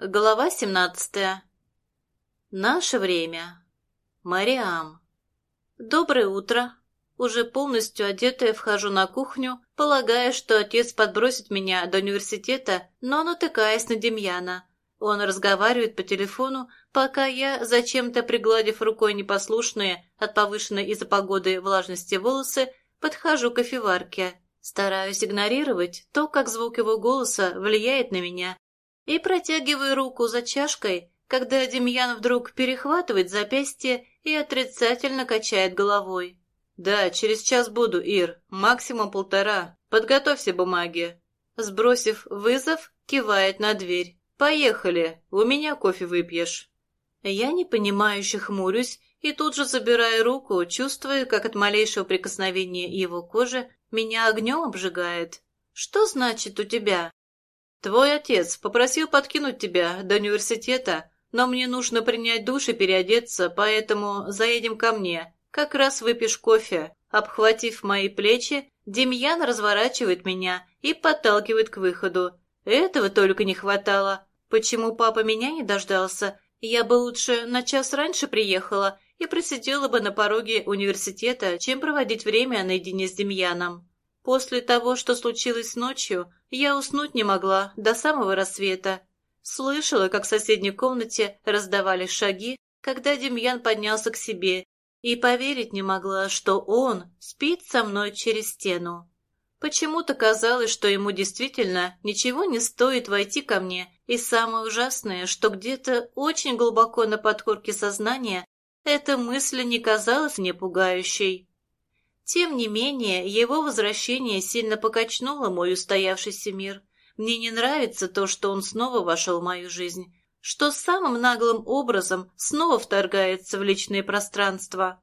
Глава 17. Наше время. Мариам. Доброе утро. Уже полностью одетая вхожу на кухню, полагая, что отец подбросит меня до университета, но натыкаясь на Демьяна. Он разговаривает по телефону, пока я, зачем-то пригладив рукой непослушные от повышенной из-за погоды влажности волосы, подхожу к кофеварке. Стараюсь игнорировать то, как звук его голоса влияет на меня, и протягиваю руку за чашкой, когда Демьян вдруг перехватывает запястье и отрицательно качает головой. «Да, через час буду, Ир, максимум полтора. Подготовься бумаги». Сбросив вызов, кивает на дверь. «Поехали, у меня кофе выпьешь». Я непонимающе хмурюсь и тут же забираю руку, чувствуя, как от малейшего прикосновения его кожи меня огнем обжигает. «Что значит у тебя?» «Твой отец попросил подкинуть тебя до университета, но мне нужно принять душ и переодеться, поэтому заедем ко мне. Как раз выпьешь кофе». Обхватив мои плечи, Демьян разворачивает меня и подталкивает к выходу. Этого только не хватало. Почему папа меня не дождался? Я бы лучше на час раньше приехала и просидела бы на пороге университета, чем проводить время наедине с Демьяном. После того, что случилось ночью, я уснуть не могла до самого рассвета. Слышала, как в соседней комнате раздавались шаги, когда Демьян поднялся к себе, и поверить не могла, что он спит со мной через стену. Почему-то казалось, что ему действительно ничего не стоит войти ко мне, и самое ужасное, что где-то очень глубоко на подкорке сознания эта мысль не казалась мне пугающей. Тем не менее, его возвращение сильно покачнуло мой устоявшийся мир. Мне не нравится то, что он снова вошел в мою жизнь, что самым наглым образом снова вторгается в личное пространство.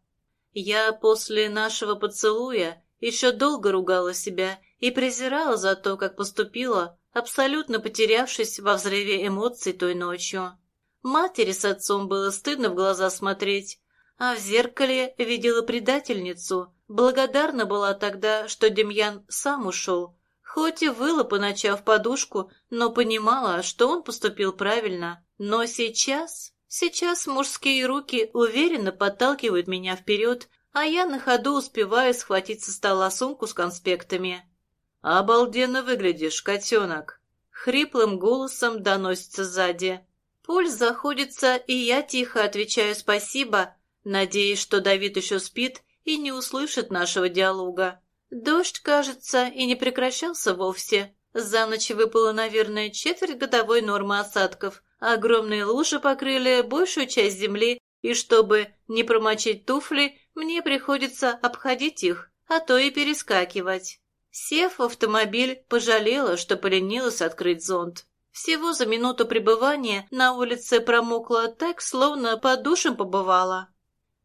Я после нашего поцелуя еще долго ругала себя и презирала за то, как поступила, абсолютно потерявшись во взрыве эмоций той ночью. Матери с отцом было стыдно в глаза смотреть, а в зеркале видела предательницу, Благодарна была тогда, что Демьян сам ушел, хоть и выла по подушку, но понимала, что он поступил правильно. Но сейчас... Сейчас мужские руки уверенно подталкивают меня вперед, а я на ходу успеваю схватить со стола сумку с конспектами. «Обалденно выглядишь, котенок!» Хриплым голосом доносится сзади. Пульс заходится, и я тихо отвечаю «спасибо», надеясь, что Давид еще спит и не услышит нашего диалога. Дождь, кажется, и не прекращался вовсе. За ночь выпало, наверное, четверть годовой нормы осадков. Огромные лужи покрыли большую часть земли, и чтобы не промочить туфли, мне приходится обходить их, а то и перескакивать. Сев в автомобиль, пожалела, что поленилась открыть зонт. Всего за минуту пребывания на улице промокла так, словно под душем побывала.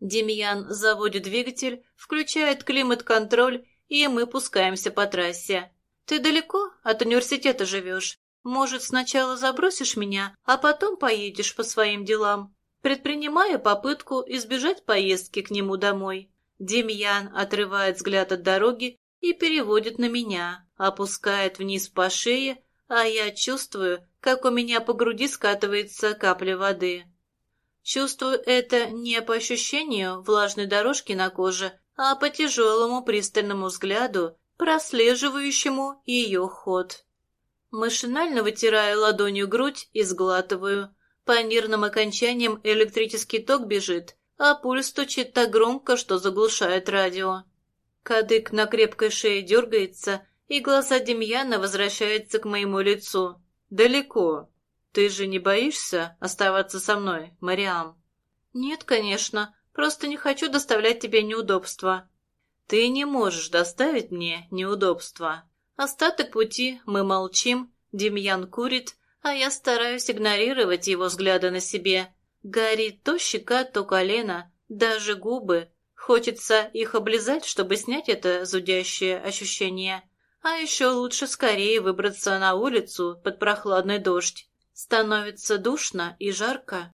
Демьян заводит двигатель, включает климат-контроль, и мы пускаемся по трассе. «Ты далеко от университета живешь? Может, сначала забросишь меня, а потом поедешь по своим делам?» Предпринимаю попытку избежать поездки к нему домой. Демьян отрывает взгляд от дороги и переводит на меня, опускает вниз по шее, а я чувствую, как у меня по груди скатывается капля воды. Чувствую это не по ощущению влажной дорожки на коже, а по тяжелому пристальному взгляду, прослеживающему ее ход. Машинально вытираю ладонью грудь и сглатываю. По нервным окончаниям электрический ток бежит, а пульс стучит так громко, что заглушает радио. Кадык на крепкой шее дергается, и глаза Демьяна возвращаются к моему лицу. «Далеко», «Ты же не боишься оставаться со мной, Мариам?» «Нет, конечно. Просто не хочу доставлять тебе неудобства». «Ты не можешь доставить мне неудобства». Остаток пути мы молчим, Демьян курит, а я стараюсь игнорировать его взгляды на себе. Горит то щека, то колено, даже губы. Хочется их облизать, чтобы снять это зудящее ощущение. А еще лучше скорее выбраться на улицу под прохладный дождь. Становится душно и жарко.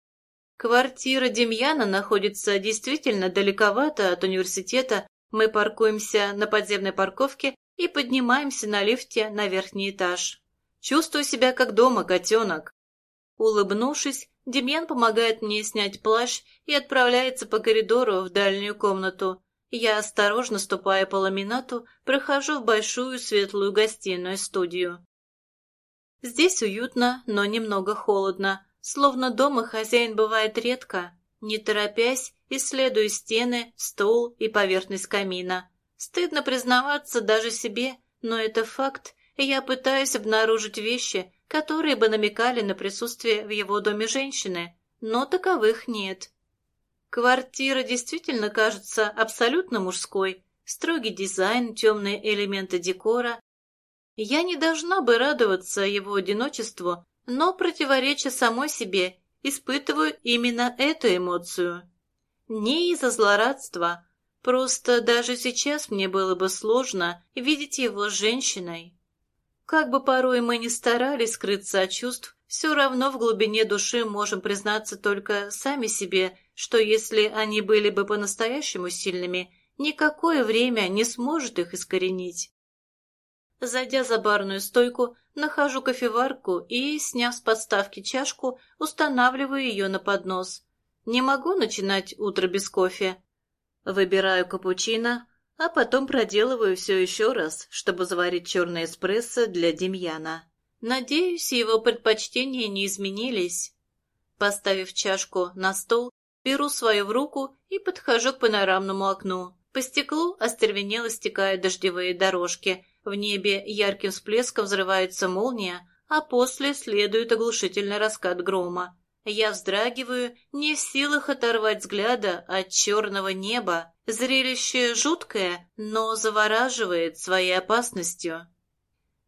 Квартира Демьяна находится действительно далековато от университета. Мы паркуемся на подземной парковке и поднимаемся на лифте на верхний этаж. Чувствую себя как дома, котенок. Улыбнувшись, Демьян помогает мне снять плащ и отправляется по коридору в дальнюю комнату. Я, осторожно ступая по ламинату, прохожу в большую светлую гостиную студию. Здесь уютно, но немного холодно, словно дома хозяин бывает редко. Не торопясь, исследую стены, стол и поверхность камина. Стыдно признаваться даже себе, но это факт, и я пытаюсь обнаружить вещи, которые бы намекали на присутствие в его доме женщины, но таковых нет. Квартира действительно кажется абсолютно мужской, строгий дизайн, темные элементы декора. Я не должна бы радоваться его одиночеству, но, противореча самой себе, испытываю именно эту эмоцию. Не из-за злорадства, просто даже сейчас мне было бы сложно видеть его с женщиной. Как бы порой мы ни старались скрыться от чувств, все равно в глубине души можем признаться только сами себе, что если они были бы по-настоящему сильными, никакое время не сможет их искоренить. Зайдя за барную стойку, нахожу кофеварку и, сняв с подставки чашку, устанавливаю ее на поднос. Не могу начинать утро без кофе. Выбираю капучино, а потом проделываю все еще раз, чтобы заварить черный эспрессо для Демьяна. Надеюсь, его предпочтения не изменились. Поставив чашку на стол, беру свою в руку и подхожу к панорамному окну. По стеклу остервенело стекают дождевые дорожки, в небе ярким всплеском взрывается молния, а после следует оглушительный раскат грома. Я вздрагиваю, не в силах оторвать взгляда от черного неба. Зрелище жуткое, но завораживает своей опасностью.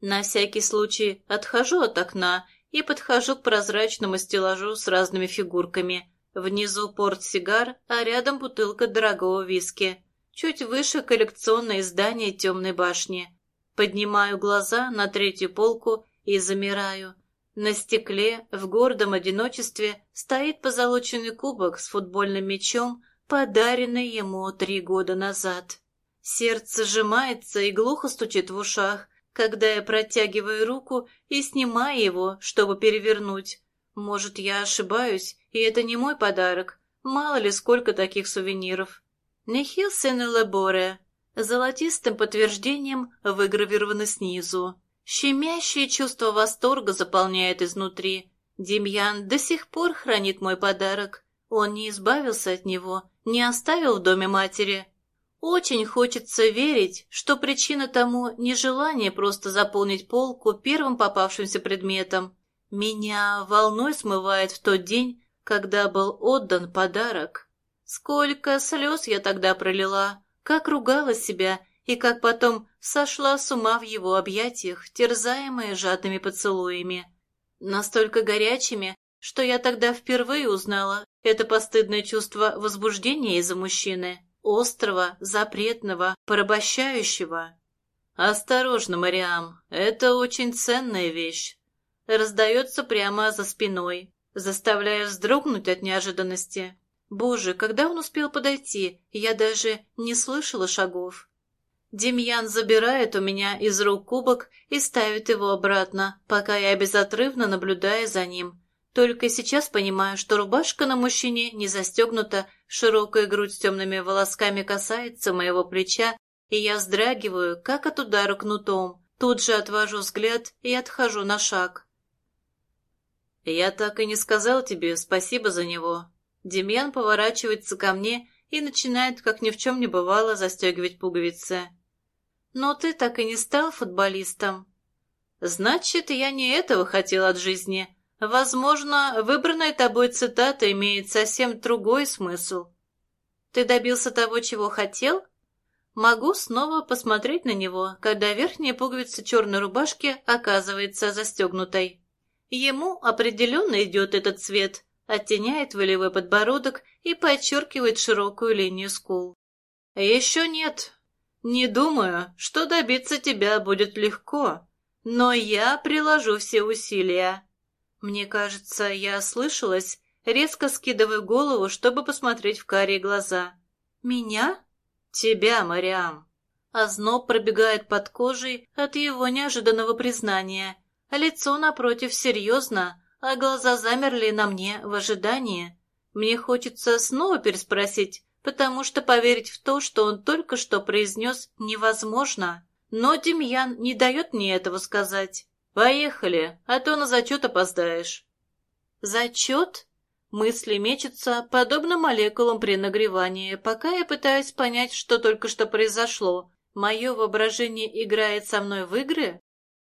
На всякий случай отхожу от окна и подхожу к прозрачному стеллажу с разными фигурками. Внизу портсигар, а рядом бутылка дорогого виски. Чуть выше коллекционное издание темной башни. Поднимаю глаза на третью полку и замираю. На стекле в гордом одиночестве стоит позолоченный кубок с футбольным мячом, подаренный ему три года назад. Сердце сжимается и глухо стучит в ушах, когда я протягиваю руку и снимаю его, чтобы перевернуть. Может, я ошибаюсь, и это не мой подарок. Мало ли сколько таких сувениров. Нехил сен лаборе. Золотистым подтверждением выгравировано снизу. Щемящее чувство восторга заполняет изнутри. Демьян до сих пор хранит мой подарок. Он не избавился от него, не оставил в доме матери. Очень хочется верить, что причина тому не желание просто заполнить полку первым попавшимся предметом. Меня волной смывает в тот день, когда был отдан подарок. Сколько слез я тогда пролила, как ругала себя и как потом сошла с ума в его объятиях, терзаемая жадными поцелуями. Настолько горячими, что я тогда впервые узнала это постыдное чувство возбуждения из-за мужчины, острого, запретного, порабощающего. «Осторожно, Мариам, это очень ценная вещь». Раздается прямо за спиной, заставляя вздрогнуть от неожиданности. Боже, когда он успел подойти, я даже не слышала шагов. Демьян забирает у меня из рук кубок и ставит его обратно, пока я безотрывно наблюдаю за ним. Только сейчас понимаю, что рубашка на мужчине не застегнута, широкая грудь с темными волосками касается моего плеча, и я вздрагиваю, как от удара кнутом. Тут же отвожу взгляд и отхожу на шаг. «Я так и не сказал тебе спасибо за него». Демьян поворачивается ко мне и начинает, как ни в чем не бывало, застегивать пуговицы. Но ты так и не стал футболистом. Значит, я не этого хотел от жизни. Возможно, выбранная тобой цитата имеет совсем другой смысл. Ты добился того, чего хотел? Могу снова посмотреть на него, когда верхняя пуговица черной рубашки оказывается застегнутой. Ему определенно идет этот цвет, оттеняет волевой подбородок и подчеркивает широкую линию скул. Еще нет, не думаю, что добиться тебя будет легко, но я приложу все усилия. Мне кажется, я ослышалась, резко скидываю голову, чтобы посмотреть в карие глаза. Меня? Тебя, Мариам. Озноб пробегает под кожей от его неожиданного признания. Лицо напротив серьезно, а глаза замерли на мне в ожидании. Мне хочется снова переспросить, потому что поверить в то, что он только что произнес, невозможно. Но Демьян не дает мне этого сказать. «Поехали, а то на зачет опоздаешь». «Зачет?» Мысли мечутся, подобно молекулам при нагревании, пока я пытаюсь понять, что только что произошло. Мое воображение играет со мной в игры?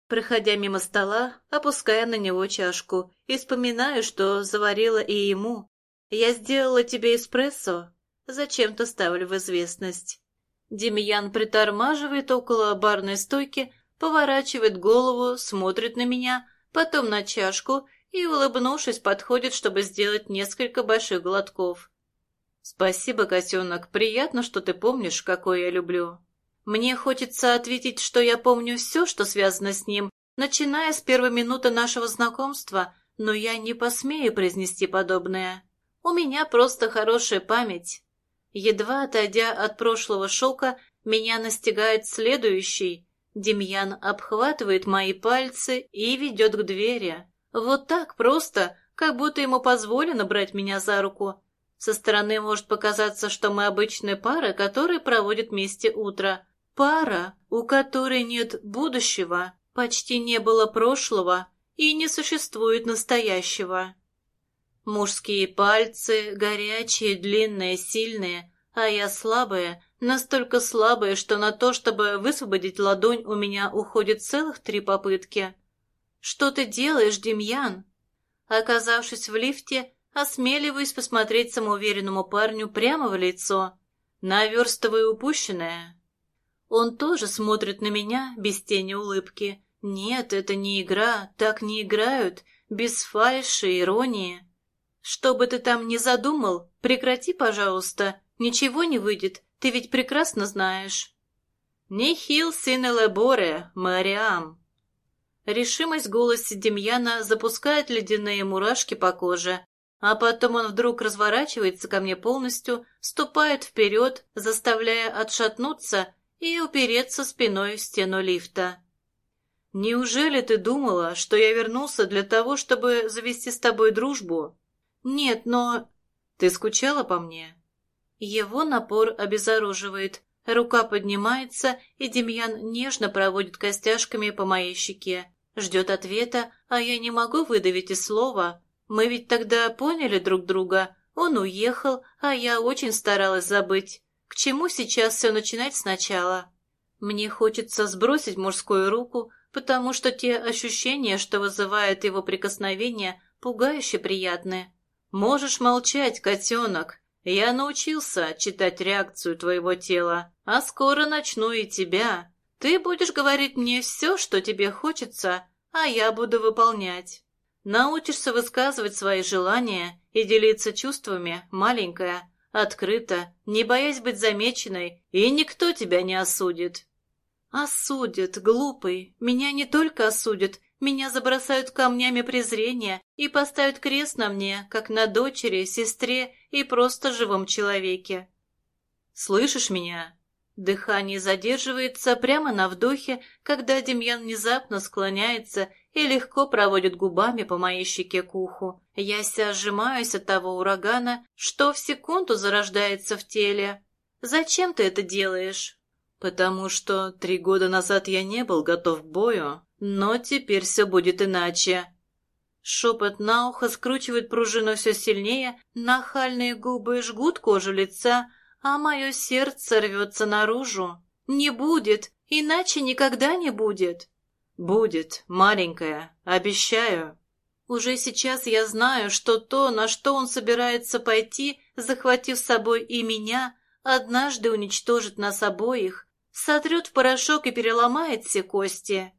Проходя мимо стола, опуская на него чашку и вспоминаю, что заварила и ему. «Я сделала тебе эспрессо?» Зачем-то ставлю в известность. Демьян притормаживает около барной стойки, поворачивает голову, смотрит на меня, потом на чашку и, улыбнувшись, подходит, чтобы сделать несколько больших глотков. «Спасибо, котенок, приятно, что ты помнишь, какой я люблю». Мне хочется ответить, что я помню все, что связано с ним, начиная с первой минуты нашего знакомства, но я не посмею произнести подобное. У меня просто хорошая память. Едва отойдя от прошлого шока, меня настигает следующий. Демьян обхватывает мои пальцы и ведет к двери. Вот так просто, как будто ему позволено брать меня за руку. Со стороны может показаться, что мы обычная пара, которая проводит вместе утро. Пара, у которой нет будущего, почти не было прошлого и не существует настоящего. Мужские пальцы, горячие, длинные, сильные, а я слабая, настолько слабая, что на то, чтобы высвободить ладонь, у меня уходит целых три попытки. «Что ты делаешь, Демьян?» Оказавшись в лифте, осмеливаюсь посмотреть самоуверенному парню прямо в лицо. Наверстываю упущенное. Он тоже смотрит на меня без тени улыбки. Нет, это не игра, так не играют, без фальши, иронии. Что бы ты там ни задумал, прекрати, пожалуйста, ничего не выйдет, ты ведь прекрасно знаешь. «Нихил сине леборе, Мариам». Решимость в голосе Демьяна запускает ледяные мурашки по коже, а потом он вдруг разворачивается ко мне полностью, ступает вперед, заставляя отшатнуться и упереться спиной в стену лифта. «Неужели ты думала, что я вернулся для того, чтобы завести с тобой дружбу?» «Нет, но...» «Ты скучала по мне?» Его напор обезоруживает. Рука поднимается, и Демьян нежно проводит костяшками по моей щеке. Ждет ответа, а я не могу выдавить и слова. Мы ведь тогда поняли друг друга. Он уехал, а я очень старалась забыть. К чему сейчас все начинать сначала? Мне хочется сбросить мужскую руку, потому что те ощущения, что вызывает его прикосновение, пугающе приятные. Можешь молчать, котенок. Я научился читать реакцию твоего тела, а скоро начну и тебя. Ты будешь говорить мне все, что тебе хочется, а я буду выполнять. Научишься высказывать свои желания и делиться чувствами, маленькая, открыто, не боясь быть замеченной, и никто тебя не осудит. Осудят, глупый. Меня не только осудят, меня забросают камнями презрения и поставят крест на мне, как на дочери, сестре и просто живом человеке. Слышишь меня? Дыхание задерживается прямо на вдохе, когда Демьян внезапно склоняется и легко проводит губами по моей щеке к уху. Я сжимаюсь от того урагана, что в секунду зарождается в теле. «Зачем ты это делаешь?» «Потому что три года назад я не был готов к бою, но теперь все будет иначе». Шепот на ухо скручивает пружину все сильнее, нахальные губы жгут кожу лица, а мое сердце рвется наружу. Не будет, иначе никогда не будет. Будет, маленькая, обещаю. Уже сейчас я знаю, что то, на что он собирается пойти, захватив с собой и меня, однажды уничтожит нас обоих, сотрет в порошок и переломает все кости.